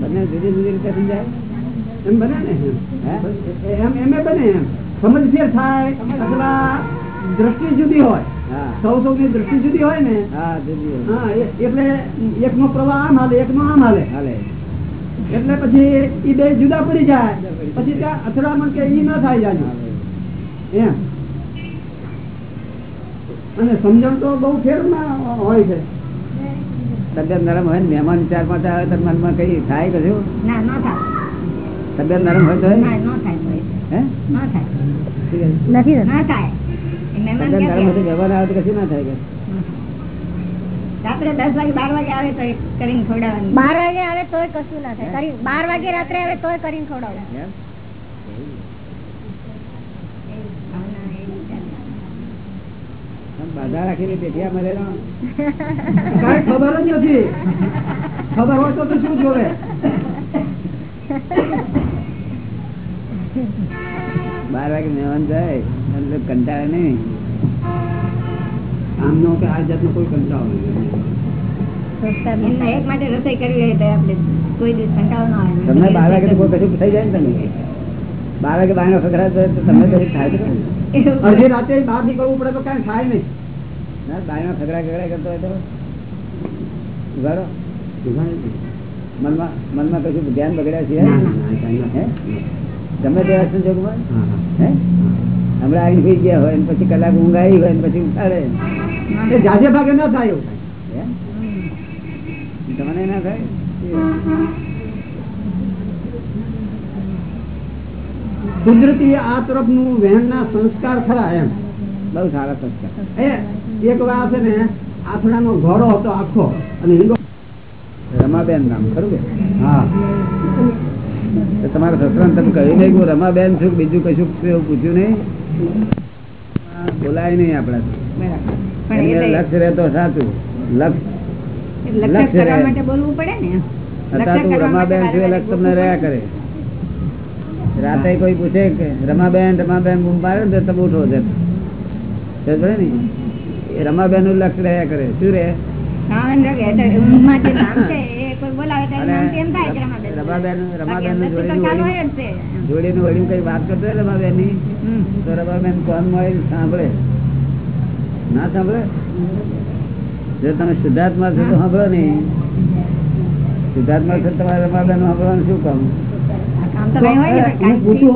બંને જુદી જુદી રીતે સમજાય? એમ બને ને? એમ એમ બને એમ. સમજ ફેર થાય અથવા દ્રષ્ટિ જુદી હોય. સૌ સૌ સૌની દ્રષ્ટિ જુદી હોય ને? હા જુદી હોય. હા એ- એટલે એકનો પ્રવાહ આમ હાલે એકનો આમ હાલે. હાલે. એટલે પછી ઈ બે જુદા પડી જાય. પછી ત્યાં અથડામણ કે ઈ ન થાય જાજુ. એમ. અને સમજણ તો બહુ ફેર હોય છે. તબિયત નરમ હોય ને મહેમાન ચાર પાંચ આવે તો મનમાં કઈ થાય કશું ના થાય. તબિયત નરમ હોય તો ના? થાય તો એ. હે? ન થાય. નથી ના થાય મહેમાન આવે? મહેમાન આવે તો કશું ના થાય કે? રાત્રે દસ વાગે બાર વાગે આવે તો કરીને ખવડાવવાની. બાર વાગે આવે તોય કશું ના થાય. બાર વાગે રાત્રે આવે તોય કરીને ખવડાવું. એમ? ભાવના એવી ચાલે. આમ બાધા રાખીને પેઠિયા મળે ખબર જ નથી. ખબર હોય તો તો શું જોવે? બાર વાગે મહેમાન જાય એટલે કંટાળે નહીં. આમનો કે આ જાતનો કોઈ કંટાળો નહીં. એક માટે રસોઈ કરવી હોય તો આપણે કોઈ દિવસ કંટાળો ના આવે. તમને બાર વાગે કોઈ કશું થઈ જાય ને તમે બાર વાગે બહાર ખખડાવે તો તમને કશું થાય તો ખરું? એવું અડધી રાતે બહાર નીકળવું પડે તો કાંઈ થાય નહીં. ના બાયનો ખગડા ખગડા કરતો હોય તો ઉગાડો. મનમાં મનમાં કશું ધ્યાન બગડ્યા છે તમે તે ના, કાંઈ હે? હમણાં આવી ગયા હોય પછી કલાક ઊંઘ આવી હોય પછી ઉઠાડે. જાજે ભાગે ના થાય તમને ના થાય? કુદરતી આ તરફનું વહેણના સંસ્કાર ખરા એમ. બઉ સારા સંસ્કાર. એક વાર છે ને આથડાનો ઘોડો હતો આખો અને હિંડો રમાબેન નામ ખરું હા. તમારા સસરા તમે કહ્યું નહીં હું રમાબેન છું બીજું કશું પૂછ્યું નહીં? બોલાય નહીં આપણા લક્ષ્ય રહેતો સાચું. લક્ષ લક્ષણ કરવા માટે બોલવું પડે ને? છતાં રમાબેન છું લક્ષ તમને રહ્યા કરે. રાતે કોઈ પૂછે કે રમાબેન રમાબેન બૂમ પાડે ને તમે ઉઠો છે. ને એ રમાબેનનું લક્ષ રહ્યા કરે. શું રે હા, એમ લાગે. એટલે ઊંઘમાં જે નામ છે એ કોઈ બોલાવે તો એનું અને નામથી એમ થાય કે રમાબેન. રમાબેન- બાકી રમાબેનનું અંદરથી તો જોડેલું ખ્યાલ હોય. હોય જ છે. જોડીને વળ્યું કઈ વાત કરતો રમાબેનની તો રમાબેન કોણ મળે? સાંભળે. ના સાંભળે? જો તમે શુદ્ધાત્મા છો તો સાંભળો નહીં શુદ્ધાત્મા છો તો તમારે રમાબેન સાંભળવાનું શું કામ? તો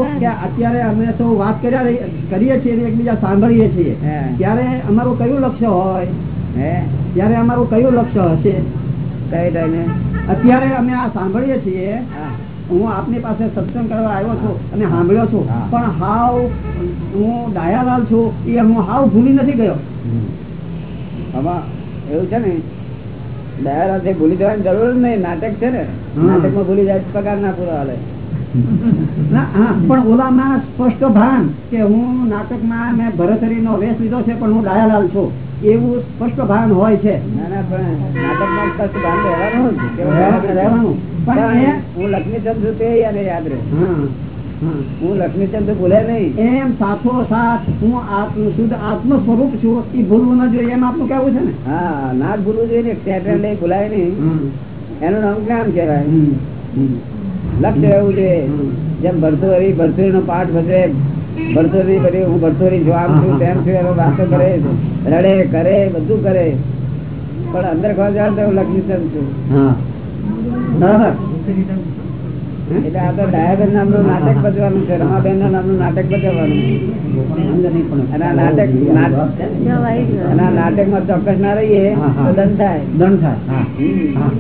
અત્યારે અમે સૌ વાત કર્યા કરીએ છીએ એકબીજા સાંભળીએ છીએ. ત્યારે અમારું કયું લક્ષ્ય હોય? હે? ત્યારે અમારું કયું લક્ષ્ય હશે? કઈ અત્યારે અમે આ સાંભળીએ છીએ હા આપની પાસે સત્સંગ કરવા આવ્યો છું અને સાંભળ્યો છું. પણ હાવ હું ડાયાલાલ છું એ હું હાવ ભૂલી નથી ગયો. આમાં એવું છે ને દયારાથી ભૂલી જવાની જરૂર નહીં. નાટક છે ને નાટક નાટકમાં ભૂલી જાય પગાર ના પૂરો હાલે. પણ ઓલામાં સ્પષ્ટ ભાન કે હું નાટકમાં મેં ભરતરી નો વેશ લીધો છે પણ હું ડાયાલાલ છું. એવું સ્પષ્ટ ભાન હોય છે. હું લક્ષ્મીચંદ છું તે યાદ રહે હા લક્ષ્મીચંદ ભૂલે નહીં. એમ સાથો સાથ હું આત્મ શુદ્ધ આત્મ સ્વરૂપ છું. એ ભૂલવું ના જોઈએ એમ આપનું કેવું છે ને? હા ના ભૂલવું જોઈએ ને. સ્ટેટમેન્ટ લઈ ભૂલાય નહીં. એનું નામ જ્ઞાન કહેવાય. લક્ષ્ય રહેવું જોઈએ. જેમ ભરતું ભરતુરી ભરતું નો પાઠ ભજે ભરતુરી કરી હું ભરસોરી છું આમ છું તેમ છું એનો વાતો કરે રડે કરે બધું કરે. પણ અંદર ખોવા જાણ તો હું લક્ષ્મીચંદ છું. હા. એટલે આ તો ડાયાબેન નામનું નાટક બચવાનું છે રમાબેન નામનું નાટક ભજવવાનું અને નાટક નાટ- અને આ નાટકમાં ચોક્કસ ના રહીએ. હા, હા. તો દંડ થાય. દંડ થાય. હા. હમ. હા.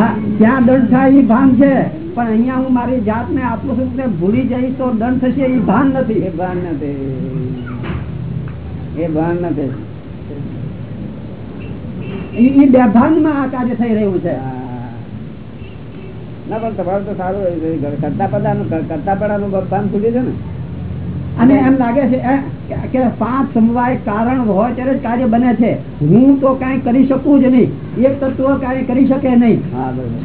હા ત્યાં દંડ થાય એ ભાન છે. પણ અહીંયા હું મારી જાતને છું ને ભૂલી જઈશ તો દંડ થશે એ ભાન નથી. એ ભાન નથી. એ ભાન નથી. એ એ બેભાનમાં આ કાર્ય થઈ રહ્યું છે. હા. ના પણ તમારું તો સારું રહ્યું કરતા પદાનું કરતા પડાનું ભાન ભૂલી છે ને? અને એમ લાગે છે કે પાંચ સમવાય કારણ હોય ત્યારે જ કાર્ય બને છે. હું તો કઈ કરી શકું જ નહીં. એક તત્વ કાર્ય કરી શકે નહીં. હા બરોબર.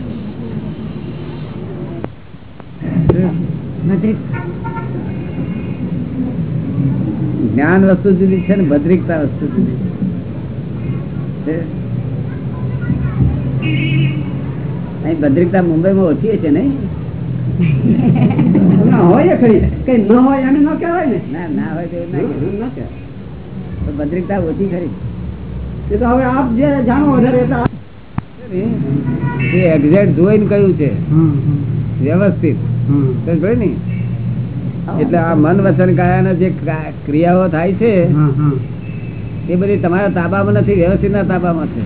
જ્ઞાન વસ્તુ જુદી છે ને ભદ્રિકતા વસ્તુ જુદી છે. અહીં ભદ્રિકતા મુંબઈમાં ઓછી છે નહીં? હોય ખરી. કઈ ન હોય એમ ન કહેવાય ને. ના ના હોય તો ના કહેવાય. ભદ્રિકતા ઓછી ખરી. એ તો હવે આપ જે જાણો વધારે એટલે આપ- એ એક્ઝેક્ટ જોઈને કયું છે? વ્યવસ્થિત. હમ. તો જોઈ ને? એટલે આ મન વચન કાયાના જે ક્રિયાઓ થાય છે એ બધી તમારા તાબામાં નથી વ્યવસ્થિત ના તાબામાં છે.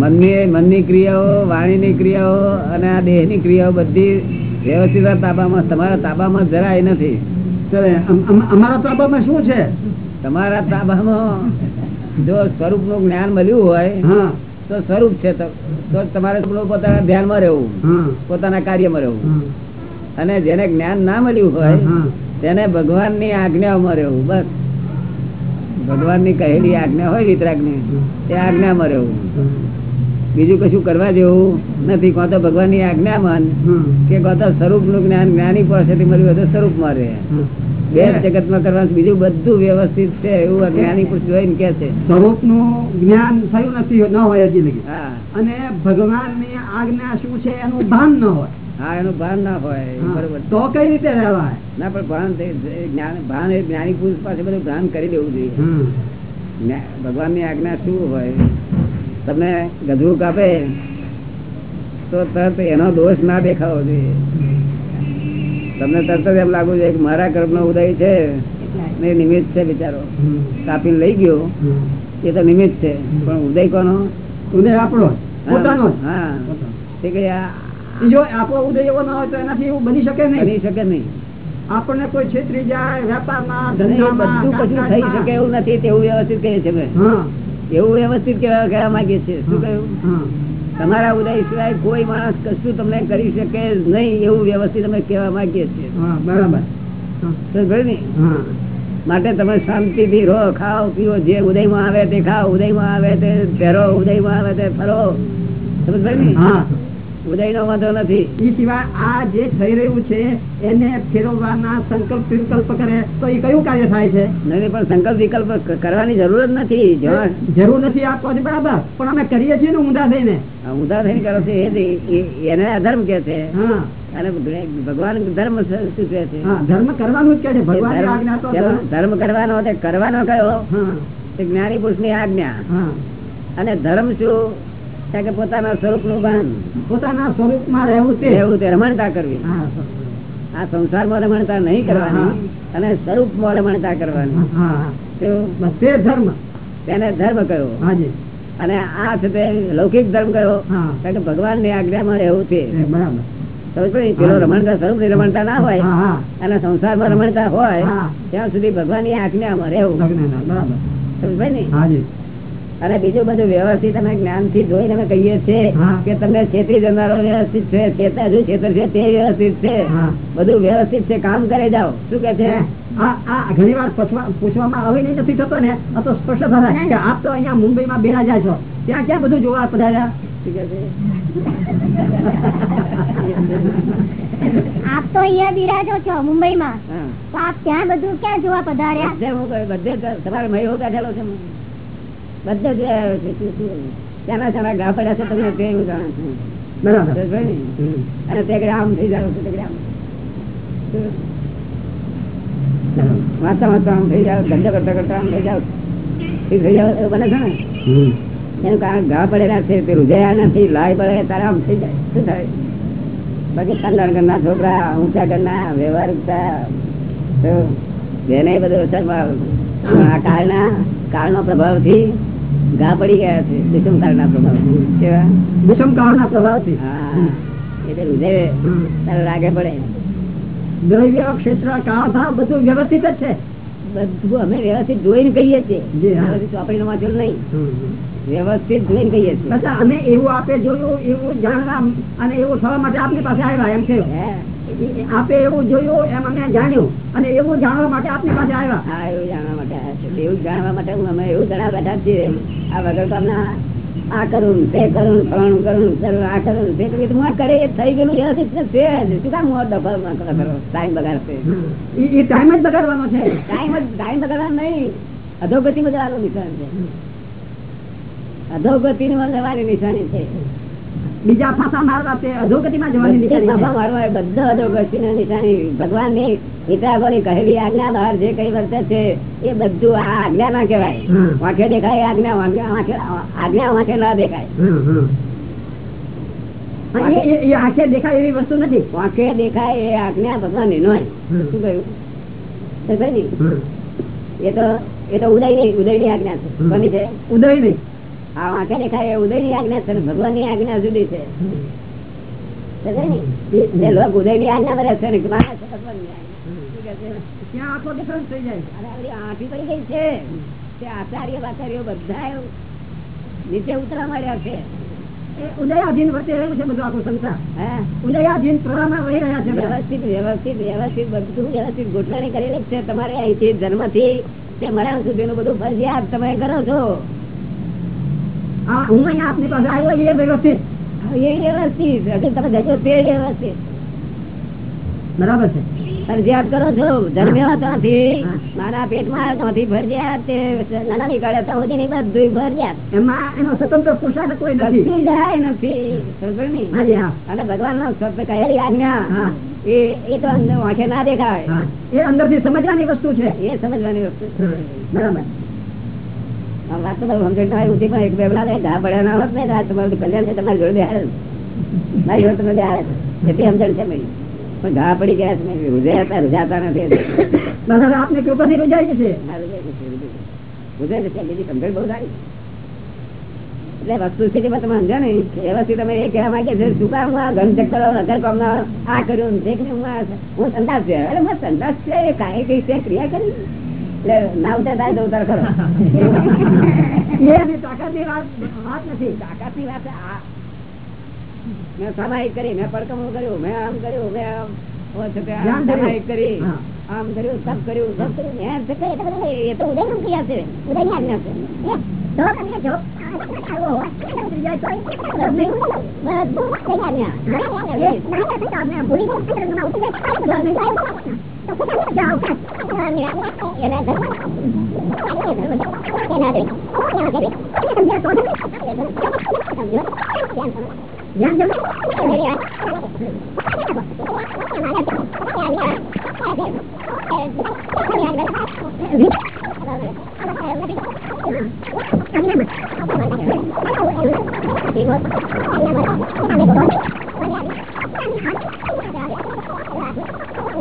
મનની મનની ક્રિયાઓ વાણીની ક્રિયાઓ અને આ દેહની ક્રિયાઓ બધી વ્યવસ્થિત તાબામાં તમારા તાબામાં જરાય નથી. અમારા તાબામાં શું છે? તમારા તાબામાં જો સ્વરૂપનું જ્ઞાન મળ્યું હોય તો સ્વરૂપ છે તો તમારે પોતાના ધ્યાનમાં રહેવું પોતાના કાર્યમાં રહેવું. અને જેને જ્ઞાન ના મળ્યું હોય. તેને ભગવાનની આજ્ઞામાં રહેવું બસ. ભગવાનની કહેલી આજ્ઞા હોય વિતરાગની તે આજ્ઞામાં રહેવું. બીજું કશું કરવા જેવું નથી. કાં તો ભગવાનની આજ્ઞામાં હમ. કે કાં તો સ્વરૂપનું જ્ઞાન જ્ઞાની પાસેથી મળ્યું તો સ્વરૂપમાં રહે. બે જગતમાં કરવાનું બીજું બધું વ્યવસ્થિત છે એવું જ્ઞાની પુરુષ જોઈને કે છે. સ્વરૂપનું જ્ઞાન થયું નથી ન હોય હજી લગી. અને ભગવાનની આજ્ઞા શું છે? એનું ભાન ન હોય. હા એનું ભાન ના હોય. બરોબર. તો કઈ રીતે રહેવાય? ના પણ ભાન જ્ઞાન ભાન એ જ્ઞાની પુરુષ પાસે બધું ભાન કરી દેવું જોઈએ. ભગવાનની આજ્ઞા શું હોય? તમને ગધરું કાપે તો તરત એનો દોષ ના દેખાવો જોઈએ. તમને તરત જ એમ લાગુ છે કે મારા કર્મનો ઉદય છે ને નિમિત્ત છે બિચારો. કાપીને લઈ ગયો એ તો નિમિત્ત છે. પણ ઉદય કોનો? ઉદય આપણો પોતાનો હા. તે કે જો આપણો ઉદય એવો ના હોય તો એનાથી એવું બની શકે નહીં. બની શકે નહીં. આપણને કોઈ છેતરી જાય વેપારમાં ધંધામાં બધું કશું થઈ શકે એવું નથી તેવું વ્યવસ્થિત કહે છે મેં એવું વ્યવસ્થિત કહેવા માંગીએ છીએ શું કહ્યું? તમારા ઉદય સિવાય કોઈ માણસ કશું તમને કરી શકે નહીં એવું વ્યવસ્થિત અમે કહેવા માંગીએ છીએ. બરાબર. ને? માટે તમે શાંતિથી રહો ખાઓ પીઓ જે ઉદયમાં આવે તે ખાઓ ઉદયમાં આવે તે પહેરો ઉદયમાં આવે તે ફરો. સમજ ને? હા ઉદયનો વાંધો નથી. એ સિવાય આ જે થઈ રહ્યું છે એને ફેરવવાના સંકલ્પ વિકલ્પ કરે તો એ કયું કાર્ય થાય છે? નહીં પણ સંકલ્પ વિકલ્પ કરવાની જરૂર જ નથી જરૂર નથી આપવા બરાબર. પણ અમે કરીએ છીએ ને ઊંધા થઈને. ઊંધા થઈને કરો છો એને અધર્મ કે છે. હા. અને ભગવાન ધર્મ સૂચવે છે? ધર્મ કરવાનું જ કે છે ભગવાન ધર્મ- કરવાનો કરવાનો કયો? જ્ઞાની પુરુષની આજ્ઞા અને ધર્મ શું? કે પોતાના સ્વરૂપનું ભાન. પોતાના સ્વરૂપમાં રહેવું તે. રહેવું તે રમણતા કરવી. આ સંસારમાં રમણતા નહીં કરવાની અને સ્વરૂપમાં રમણતા કરવાની. તે ધર્મ. તેને ધર્મ કયો? અને આ છે તે લૌકિક ધર્મ કયો? કારણ કે ભગવાનની આજ્ઞામાં રહેવું સમજ પેલો રમણતા સ્વરૂપની રમણતા ના હોય અને સંસાર સંસારમાં રમણતા હોય ત્યાં સુધી ભગવાનની આજ્ઞામાં રહેવું. સમજ ને? અને બીજું બધું વ્યવસ્થિત અમે જ્ઞાનથી જોઈને અમે કહીએ છીએ કે તમને છેતરી જનારો વ્યવસ્થિત છે છેતા જો છેતર છે તે વ્યવસ્થિત છે. બધું વ્યવસ્થિત છે કામ કરે જાઓ. શું કે છે? આ આ ઘણી વાર પૂછવામાં હવે નહીં નથી થતો ને આ તો સ્પષ્ટ થાય. કે આપ તો અહીંયા મુંબઈમાં બિરાજા છો. ત્યાં ક્યાં બધું જોવા પધાર્યા શું કે છે? આપ તો અહીંયા બિરાજો છો મુંબઈમાં. આપ ત્યાં બધું ક્યાં જોવા પધાર્યા? બધે હું કહું, બધે જ તમારે મય બેઠેલો છે. બધે જ આવ્યો છે ઘા પડ્યા છે તમને તે હું જાણું છું બરાબર. સમજ પડી ને? અને તે આમ થઈ જાવ તે આમ. વાંચતા વાંચતા આમ થઈ જાવ ધંધો કરતા કરતા આમ થઈ જાવ. ઠીક થઈ જાવ એવું બને છે ને? એનું કારણ ઘા પડેલા છે તે રૂજાયા નથી લાય પડે તારે આમ થઈ જાય. શું થાય? બાકી ખાનદાન ઘરના છોકરા ઊંચા ઘરના વ્યવહારિકતા જેને બધું અસરમાં આ કાળના કાળનો પ્રભાવથી ઘા પડી ગયા છે વિષમકાળ ના પ્રભાવ કેવા? વિષમ કાળના પ્રભાવથી? હા એટલે હૃદય તારે લાગે પડે. દ્રવ્ય ક્ષેત્ર કાળ ભાવ બધું વ્યવસ્થિત જ છે. બધું અમે વ્યવસ્થિત જોઈને કહીએ છીએ. નહીં. વ્યવસ્થિત જોઈને કહીએ છીએ. અમે એવું આપે જોયું એવું જાણવા અને એવું થવા માટે આપની પાસે આવ્યા એમ છે? આપે એવું જોયું એમ અમે જાણ્યું. અને એવું જાણવા માટે આપની પાસે આવ્યા. હા એવું જાણવા માટે આવ્યા એવું જાણવા માટે હું અમે એવું જણાવ બેઠા છીએ આ વગર તમને આ કરું તે કરું ફલાણું કરું કરું આ કરું તે કરું હું કરે એ થઈ ગયેલું છે શું કામ હું દફારમાં કરો ટાઈમ બગાડશે. એ- ટાઈમ જ બગાડવાનો છે. ટાઈમ જ ટાઈમ બગાડવાનો નહીં. અધોગતિ માં જવાનું નિશાન છે. અધોગતિ માં જવાની નિશાની છે. બીજા ફાંસા મારવા તે અધોગતિમાં જવાની નિશાની બાબા મારવા એ બધા અધોગતિ ની નિશાની. ભગવાનની હિતાગોની કહેલી આજ્ઞા બહાર જે કઈ વર્તે છે એ બધું આ આજ્ઞા ના કહેવાય વાંખે દેખાય આજ્ઞા વાંખે આજ્ઞા ના દેખાય. આંખે દેખાય એવી વસ્તુ નથી. વાંખે દેખાય એ આજ્ઞા ભગવાનની નોય શું કહ્યું? ને? એ તો એ તો ઉદયની ઉદયની આજ્ઞા છે. કોની છે? ઉદય નહીં આ વાંખે દેખાય ઉદયની આજ્ઞા છે ભગવાનની આજ્ઞા જુદી છે. તો ખરી ને? એ લોક ઉદયની આજ્ઞા માં રહેશે ને માને છે ભગવાનની આજ્ઞા. શું કહે છે? ત્યાં આખો ડિફરન્સ થઈ જાય. અને પડી ગઈ છે. તે આચાર્ય બાચાર્ય બધા નીચે ઉતરા માંડ્યા છે. ઉદયાધીન વર્તે રહ્યું છે બધું આખું સંસાર. ઉદયાધીન પ્રવાહમાં વહી રહ્યા છે વ્યવસ્થિત વ્યવસ્થિત વ્યવસ્થિત બધું વ્યવસ્થિત ગોઠવણી કરેલી છે. તમારે અહીંથી જન્મથી તે મળ્યા સુધીનું બધું ફરજિયાત તમે કરો છો. હું આપની પાસે આવ્યો એ વ્યવસ્થિત એ વ્યવસ્થિત તમે જજો તે વ્યવસ્થિત બરાબર છે. ફરજિયાત કરો છો જન્મ્યો ત્યાંથી મારા પેટમાં આવ્યો ત્યાંથી ફરજિયાત નાના નીકળ્યા ત્યાં સુધી બધું ફરજિયાત એમાં એનો સ્વતંત્ર પુરુષાર્થ કોઈ નથી. જાય નથી. અને ભગવાન નો કહેલી આજ્ઞા એ એ તો અંદર ના દેખાય. એ અંદરથી સમજવાની વસ્તુ છે. એ સમજવાની વસ્તુ બરાબર. વાત તો સમજણ થાય ઉઠી પણ એક બે બેલા ઘા પડ્યા ના હોત ને તમારું કલ્યાણ છે તમારી જોડે હારે મારી જોડે તમે હારે એટલી સમજણ છે મારી પણ ઘા પડી ગયા છે મેં રૂજાતા રૂજાતા નથી આપને કૃપાથી રૂજાય છે, રૂજાય છે. બીજી સમજણ બહુ સારી એટલે વસ્તુ સ્થિતિમાં તમે સમજો ને વ્યવસ્થિત તમે એ કહેવા માંગે છે શું કામ આ ઘન ચક્કર નગર કામ આ કર્યું ને હું સંદાસ છે. અરે સંદાસ છે એ કાંઈ કઈ છે ક્રિયા કરી. ના છે સામાયિક કરી મેં પડકમું કર્યું મેં આમ કર્યું મેં આમ છે કરી. આમ કર્યું સબ કર્યું સબ કર્યું એમ છે એ તો તો ઉદયનું ક્રિયા છે આજ્ઞા છે બધું ઉદયની આજ્ઞા આજ્ઞા ભૂલી ગયો તો